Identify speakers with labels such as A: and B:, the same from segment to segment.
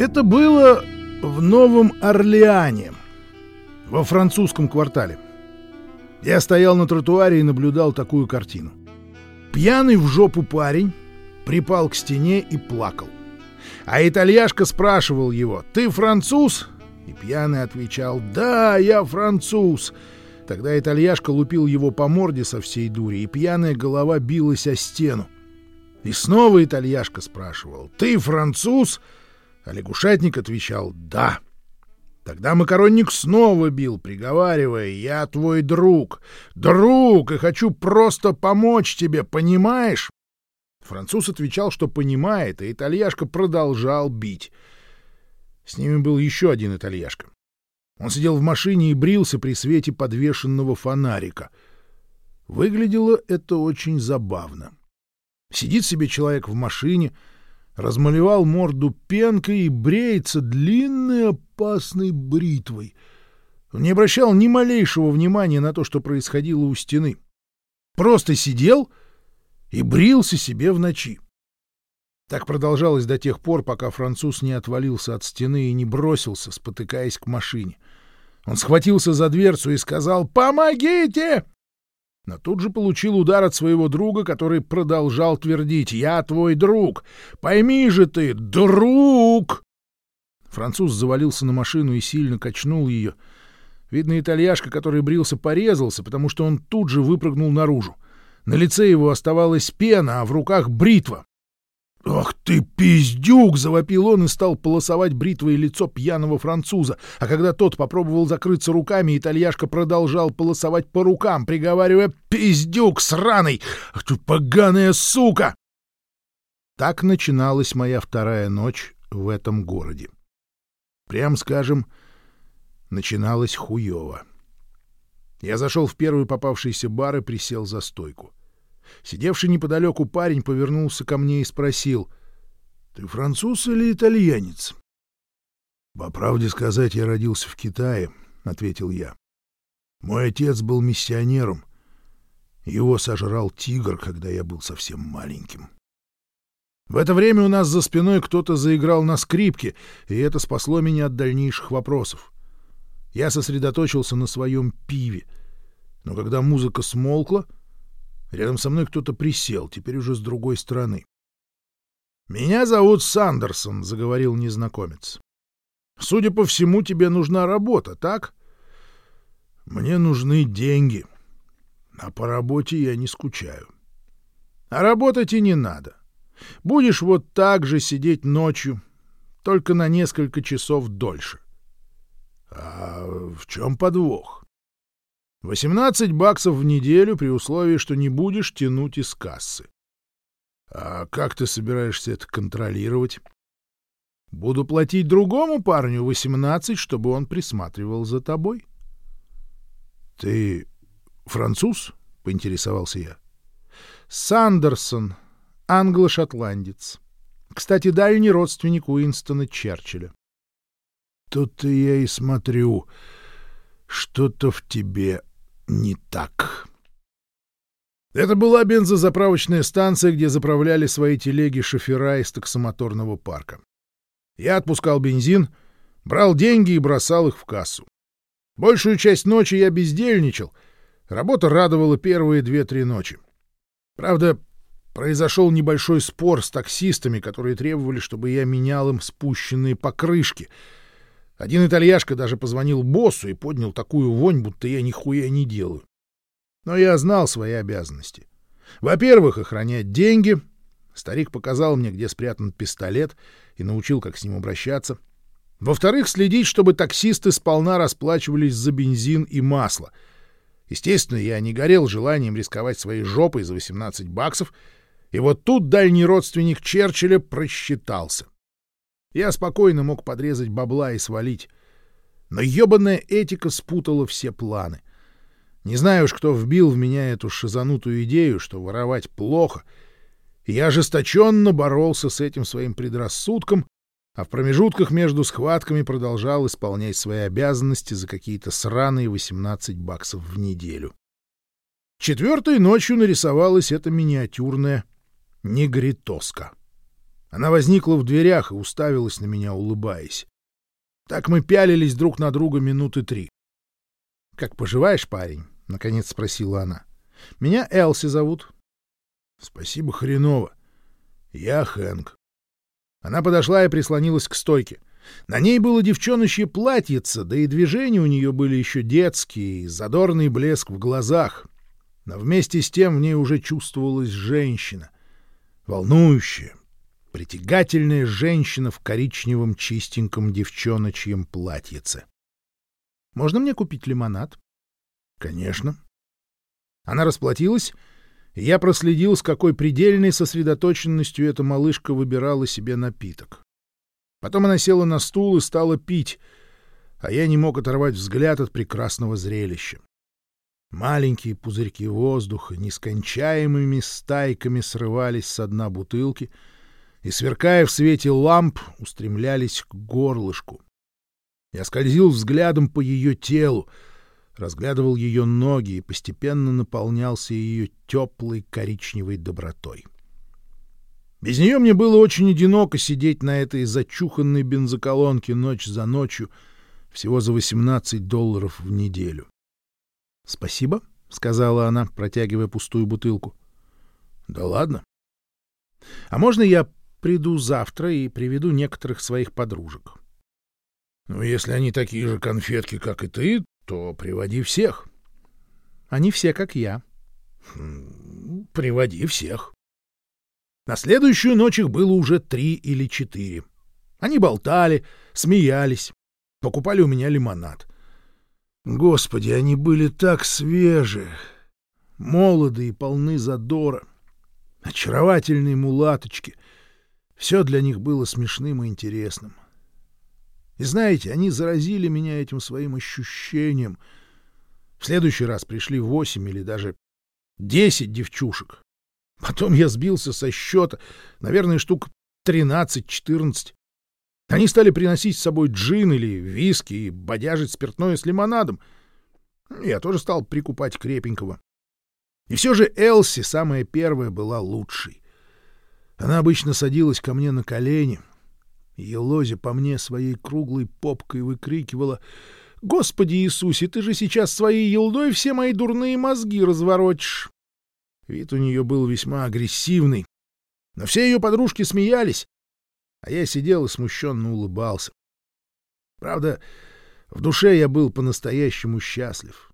A: Это было в Новом Орлеане, во французском квартале. Я стоял на тротуаре и наблюдал такую картину. Пьяный в жопу парень припал к стене и плакал. А итальяшка спрашивал его «Ты француз?» И пьяный отвечал «Да, я француз». Тогда итальяшка лупил его по морде со всей дури, и пьяная голова билась о стену. И снова итальяшка спрашивал «Ты француз?» А лягушатник отвечал «Да». Тогда макаронник снова бил, приговаривая «Я твой друг, друг, и хочу просто помочь тебе, понимаешь?» Француз отвечал, что понимает, и итальяшка продолжал бить. С ними был еще один итальяшка. Он сидел в машине и брился при свете подвешенного фонарика. Выглядело это очень забавно. Сидит себе человек в машине, размалевал морду пенкой и бреется длинной опасной бритвой. Не обращал ни малейшего внимания на то, что происходило у стены. Просто сидел и брился себе в ночи. Так продолжалось до тех пор, пока француз не отвалился от стены и не бросился, спотыкаясь к машине. Он схватился за дверцу и сказал «Помогите!» Но тут же получил удар от своего друга, который продолжал твердить «Я твой друг! Пойми же ты, друг!» Француз завалился на машину и сильно качнул ее. Видно, итальяшка, который брился, порезался, потому что он тут же выпрыгнул наружу. На лице его оставалась пена, а в руках бритва. «Ах ты, пиздюк!» — завопил он и стал полосовать бритвой лицо пьяного француза. А когда тот попробовал закрыться руками, итальяшка продолжал полосовать по рукам, приговаривая «Пиздюк сраный! Ах ты поганая сука!» Так начиналась моя вторая ночь в этом городе. Прям скажем, начиналась хуёво. Я зашел в первый попавшийся бар и присел за стойку. Сидевший неподалеку парень повернулся ко мне и спросил, «Ты француз или итальянец?» «По правде сказать, я родился в Китае», — ответил я. «Мой отец был миссионером. Его сожрал тигр, когда я был совсем маленьким». В это время у нас за спиной кто-то заиграл на скрипке, и это спасло меня от дальнейших вопросов. Я сосредоточился на своем пиве. Но когда музыка смолкла, рядом со мной кто-то присел, теперь уже с другой стороны. «Меня зовут Сандерсон», — заговорил незнакомец. «Судя по всему, тебе нужна работа, так?» «Мне нужны деньги, а по работе я не скучаю». «А работать и не надо. Будешь вот так же сидеть ночью, только на несколько часов дольше. А в чем подвох? 18 баксов в неделю при условии, что не будешь тянуть из кассы. А как ты собираешься это контролировать? Буду платить другому парню 18, чтобы он присматривал за тобой. Ты француз? поинтересовался я. Сандерсон, англо-шотландец. Кстати, дальний родственник Уинстона Черчилля. Тут-то я и смотрю, что-то в тебе не так. Это была бензозаправочная станция, где заправляли свои телеги шофера из таксомоторного парка. Я отпускал бензин, брал деньги и бросал их в кассу. Большую часть ночи я бездельничал. Работа радовала первые две-три ночи. Правда, произошел небольшой спор с таксистами, которые требовали, чтобы я менял им спущенные покрышки — один итальяшка даже позвонил боссу и поднял такую вонь, будто я нихуя не делаю. Но я знал свои обязанности. Во-первых, охранять деньги. Старик показал мне, где спрятан пистолет, и научил, как с ним обращаться. Во-вторых, следить, чтобы таксисты сполна расплачивались за бензин и масло. Естественно, я не горел желанием рисковать своей жопой за 18 баксов, и вот тут дальний родственник Черчилля просчитался. Я спокойно мог подрезать бабла и свалить. Но ебаная этика спутала все планы. Не знаю уж, кто вбил в меня эту шизанутую идею, что воровать плохо. Я ожесточенно боролся с этим своим предрассудком, а в промежутках между схватками продолжал исполнять свои обязанности за какие-то сраные 18 баксов в неделю. Четвертой ночью нарисовалась эта миниатюрная негритоска. Она возникла в дверях и уставилась на меня, улыбаясь. Так мы пялились друг на друга минуты три. — Как поживаешь, парень? — наконец спросила она. — Меня Элси зовут. — Спасибо, хреново. Я Хэнк. Она подошла и прислонилась к стойке. На ней было девчоночье платьице, да и движения у нее были еще детские, и задорный блеск в глазах. Но вместе с тем в ней уже чувствовалась женщина. Волнующая, притягательная женщина в коричневом чистеньком девчоночьем платьице. «Можно мне купить лимонад?» «Конечно». Она расплатилась, и я проследил, с какой предельной сосредоточенностью эта малышка выбирала себе напиток. Потом она села на стул и стала пить, а я не мог оторвать взгляд от прекрасного зрелища. Маленькие пузырьки воздуха нескончаемыми стайками срывались с дна бутылки и, сверкая в свете ламп, устремлялись к горлышку. Я скользил взглядом по ее телу, разглядывал ее ноги и постепенно наполнялся ее теплой коричневой добротой. Без нее мне было очень одиноко сидеть на этой зачуханной бензоколонке ночь за ночью, всего за 18 долларов в неделю. — Спасибо, — сказала она, протягивая пустую бутылку. — Да ладно. — А можно я приду завтра и приведу некоторых своих подружек? — Ну, если они такие же конфетки, как и ты, то приводи всех. — Они все, как я. Хм, — Приводи всех. На следующую ночь их было уже три или четыре. Они болтали, смеялись, покупали у меня лимонад. Господи, они были так свежи, молоды и полны задора. Очаровательные мулаточки. Все для них было смешным и интересным. И знаете, они заразили меня этим своим ощущением. В следующий раз пришли восемь или даже десять девчушек. Потом я сбился со счета, наверное, штук 13-14. Они стали приносить с собой джин или виски и бодяжить спиртное с лимонадом. Я тоже стал прикупать крепенького. И все же Элси, самая первая, была лучшей. Она обычно садилась ко мне на колени, и елозя по мне своей круглой попкой выкрикивала «Господи Иисусе, ты же сейчас своей елдой все мои дурные мозги разворотишь!» Вид у нее был весьма агрессивный. Но все ее подружки смеялись, а я сидел и смущенно улыбался. Правда, в душе я был по-настоящему счастлив.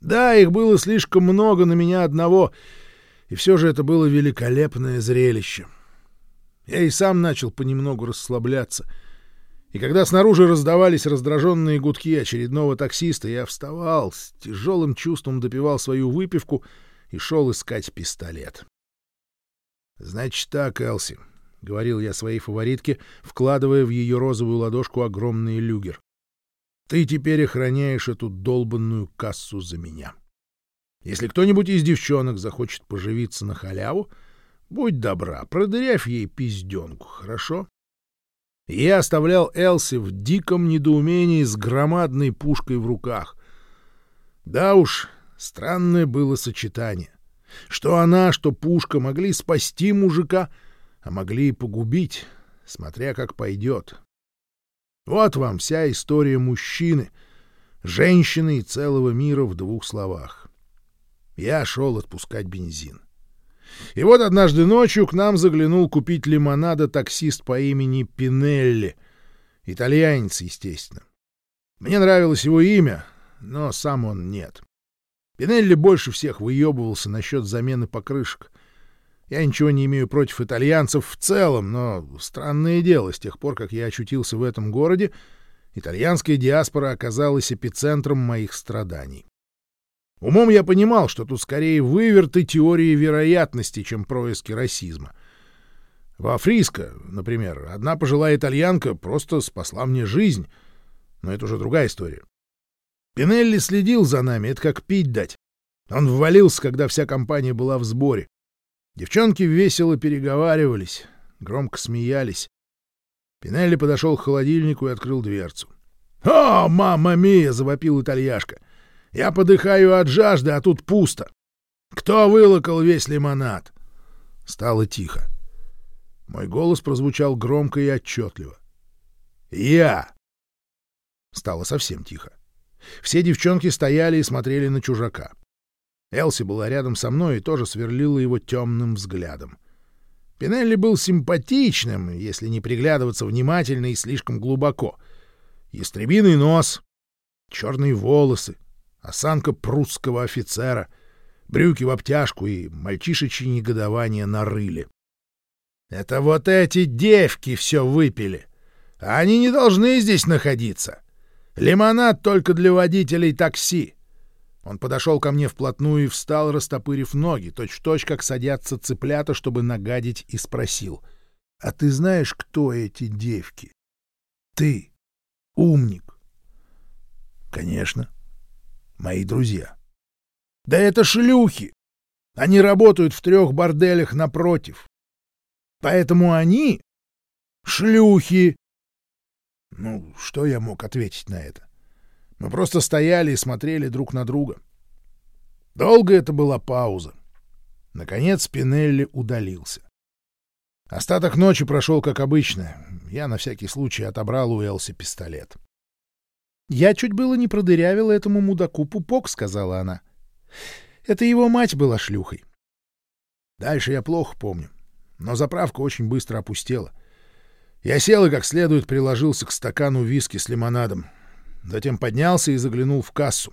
A: Да, их было слишком много на меня одного, и все же это было великолепное зрелище. Я и сам начал понемногу расслабляться. И когда снаружи раздавались раздраженные гудки очередного таксиста, я вставал, с тяжелым чувством допивал свою выпивку — и шел искать пистолет. «Значит так, Элси», — говорил я своей фаворитке, вкладывая в ее розовую ладошку огромный люгер. «Ты теперь охраняешь эту долбанную кассу за меня. Если кто-нибудь из девчонок захочет поживиться на халяву, будь добра, продырявь ей пизденку, хорошо?» я оставлял Элси в диком недоумении с громадной пушкой в руках. Да уж, Странное было сочетание. Что она, что пушка могли спасти мужика, а могли и погубить, смотря как пойдет. Вот вам вся история мужчины, женщины и целого мира в двух словах. Я шел отпускать бензин. И вот однажды ночью к нам заглянул купить лимонада таксист по имени Пинелли. Итальянец, естественно. Мне нравилось его имя, но сам он нет. Пинелли больше всех выебывался насчет замены покрышек. Я ничего не имею против итальянцев в целом, но странное дело, с тех пор, как я очутился в этом городе, итальянская диаспора оказалась эпицентром моих страданий. Умом я понимал, что тут скорее выверты теории вероятности, чем происки расизма. Во Фриско, например, одна пожилая итальянка просто спасла мне жизнь, но это уже другая история. Пинелли следил за нами, это как пить дать. Он ввалился, когда вся компания была в сборе. Девчонки весело переговаривались, громко смеялись. Пинелли подошел к холодильнику и открыл дверцу. «О, мама мия!» — завопил итальяшка. «Я подыхаю от жажды, а тут пусто. Кто вылокал весь лимонад?» Стало тихо. Мой голос прозвучал громко и отчетливо. «Я!» Стало совсем тихо. Все девчонки стояли и смотрели на чужака. Элси была рядом со мной и тоже сверлила его темным взглядом. Пинелли был симпатичным, если не приглядываться внимательно и слишком глубоко. Ястребиный нос, черные волосы, осанка прусского офицера, брюки в обтяжку и мальчишечье негодование на рыле. Это вот эти девки все выпили. Они не должны здесь находиться. Лимонад только для водителей такси. Он подошел ко мне вплотную и встал, растопырив ноги, точь-в-точь, как садятся цыплята, чтобы нагадить, и спросил. — А ты знаешь, кто эти девки? — Ты. Умник. — Конечно. Мои друзья. — Да это шлюхи! Они работают в трех борделях напротив. Поэтому они — шлюхи. Ну, что я мог ответить на это? Мы просто стояли и смотрели друг на друга. Долго это была пауза. Наконец Пинелли удалился. Остаток ночи прошел как обычно. Я на всякий случай отобрал у Элси пистолет. «Я чуть было не продырявила этому мудаку пупок», — сказала она. «Это его мать была шлюхой». Дальше я плохо помню, но заправка очень быстро опустела. Я сел и как следует приложился к стакану виски с лимонадом. Затем поднялся и заглянул в кассу.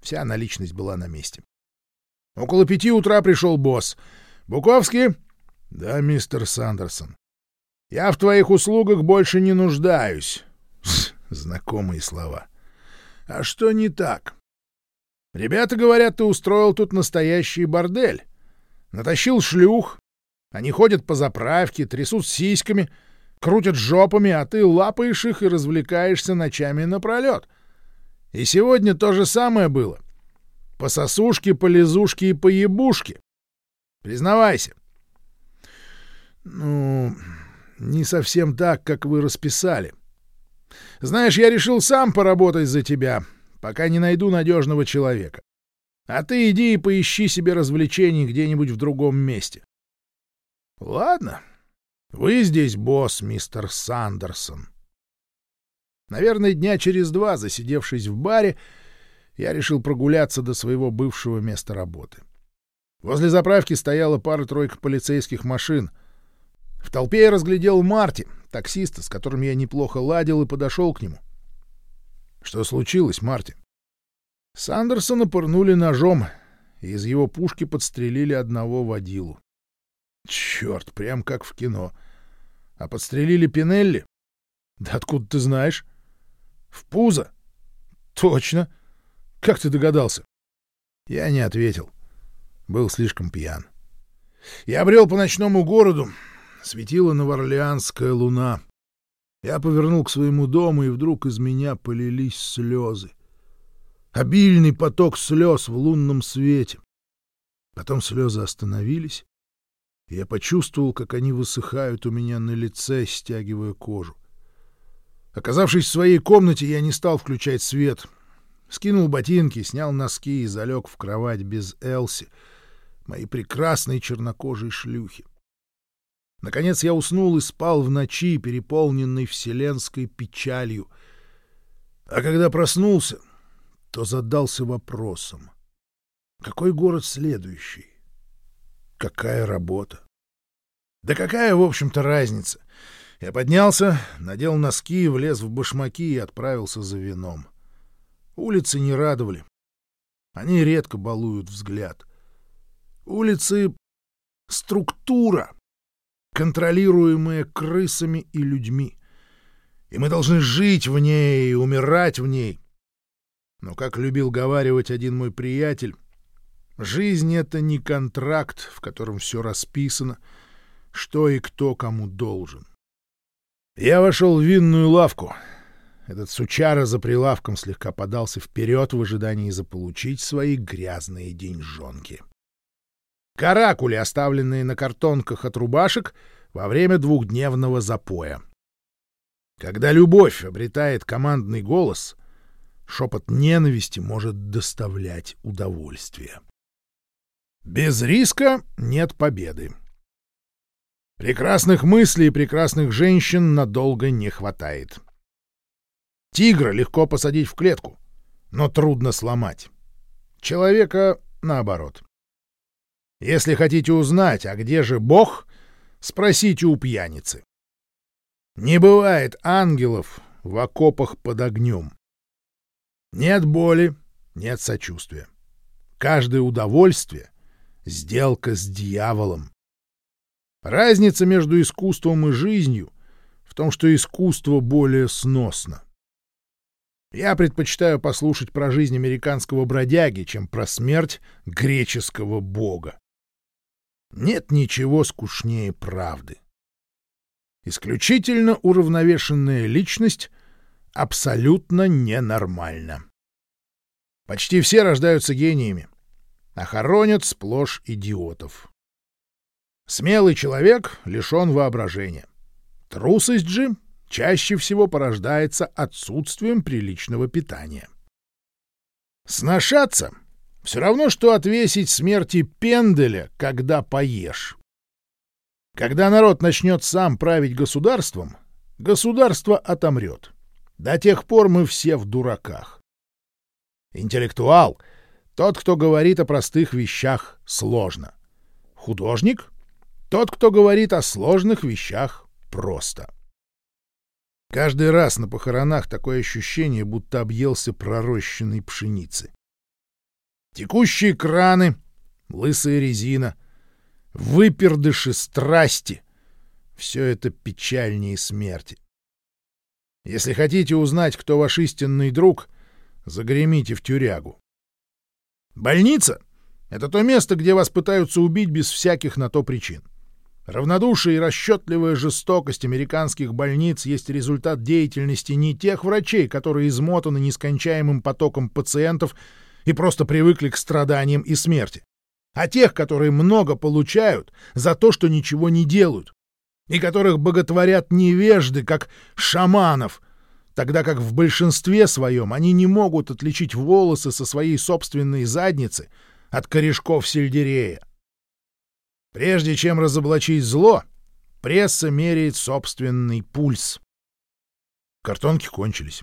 A: Вся наличность была на месте. Около пяти утра пришел босс. «Буковский?» «Да, мистер Сандерсон». «Я в твоих услугах больше не нуждаюсь». Знакомые слова. «А что не так?» «Ребята говорят, ты устроил тут настоящий бордель. Натащил шлюх. Они ходят по заправке, трясут сиськами» крутят жопами, а ты лапаешь их и развлекаешься ночами напролет. И сегодня то же самое было. По сосушке, по лизушке и по ебушке. Признавайся. Ну, не совсем так, как вы расписали. Знаешь, я решил сам поработать за тебя, пока не найду надежного человека. А ты иди и поищи себе развлечений где-нибудь в другом месте. Ладно, вы здесь босс, мистер Сандерсон. Наверное, дня через два, засидевшись в баре, я решил прогуляться до своего бывшего места работы. Возле заправки стояла пара-тройка полицейских машин. В толпе я разглядел Марти, таксиста, с которым я неплохо ладил, и подошел к нему. Что случилось, Марти? Сандерсона пырнули ножом, и из его пушки подстрелили одного водилу. Черт, прям как в кино. А подстрелили Пинелли? Да откуда ты знаешь? В пузо? Точно. Как ты догадался? Я не ответил. Был слишком пьян. Я брел по ночному городу. Светила новоорлеанская луна. Я повернул к своему дому, и вдруг из меня полились слезы. Обильный поток слез в лунном свете. Потом слезы остановились, я почувствовал, как они высыхают у меня на лице, стягивая кожу. Оказавшись в своей комнате, я не стал включать свет. Скинул ботинки, снял носки и залег в кровать без Элси, моей прекрасной чернокожей шлюхи. Наконец я уснул и спал в ночи, переполненной вселенской печалью. А когда проснулся, то задался вопросом. Какой город следующий? Какая работа? Да какая, в общем-то, разница? Я поднялся, надел носки, влез в башмаки и отправился за вином. Улицы не радовали. Они редко балуют взгляд. Улицы — структура, контролируемая крысами и людьми. И мы должны жить в ней и умирать в ней. Но, как любил говаривать один мой приятель, Жизнь — это не контракт, в котором все расписано, что и кто кому должен. Я вошел в винную лавку. Этот сучара за прилавком слегка подался вперед в ожидании заполучить свои грязные деньжонки. Каракули, оставленные на картонках от рубашек во время двухдневного запоя. Когда любовь обретает командный голос, шепот ненависти может доставлять удовольствие. Без риска нет победы. Прекрасных мыслей и прекрасных женщин надолго не хватает. Тигра легко посадить в клетку, но трудно сломать. Человека наоборот. Если хотите узнать, а где же Бог, спросите у пьяницы. Не бывает ангелов в окопах под огнем. Нет боли, нет сочувствия. Каждое удовольствие — сделка с дьяволом. Разница между искусством и жизнью в том, что искусство более сносно. Я предпочитаю послушать про жизнь американского бродяги, чем про смерть греческого бога. Нет ничего скучнее правды. Исключительно уравновешенная личность абсолютно ненормальна. Почти все рождаются гениями, а хоронят сплошь идиотов. Смелый человек лишен воображения. Трусость же чаще всего порождается отсутствием приличного питания. Сношаться — все равно, что отвесить смерти пенделя, когда поешь. Когда народ начнет сам править государством, государство отомрет. До тех пор мы все в дураках. Интеллектуал — тот, кто говорит о простых вещах сложно. Художник — тот, кто говорит о сложных вещах просто. Каждый раз на похоронах такое ощущение, будто объелся пророщенной пшеницы. Текущие краны, лысая резина, выпердыши страсти — все это печальнее смерти. Если хотите узнать, кто ваш истинный друг, загремите в тюрягу. Больница — это то место, где вас пытаются убить без всяких на то причин. Равнодушие и расчетливая жестокость американских больниц есть результат деятельности не тех врачей, которые измотаны нескончаемым потоком пациентов и просто привыкли к страданиям и смерти, а тех, которые много получают за то, что ничего не делают, и которых боготворят невежды, как шаманов, тогда как в большинстве своем они не могут отличить волосы со своей собственной задницы от корешков сельдерея. Прежде чем разоблачить зло, пресса меряет собственный пульс. Картонки кончились.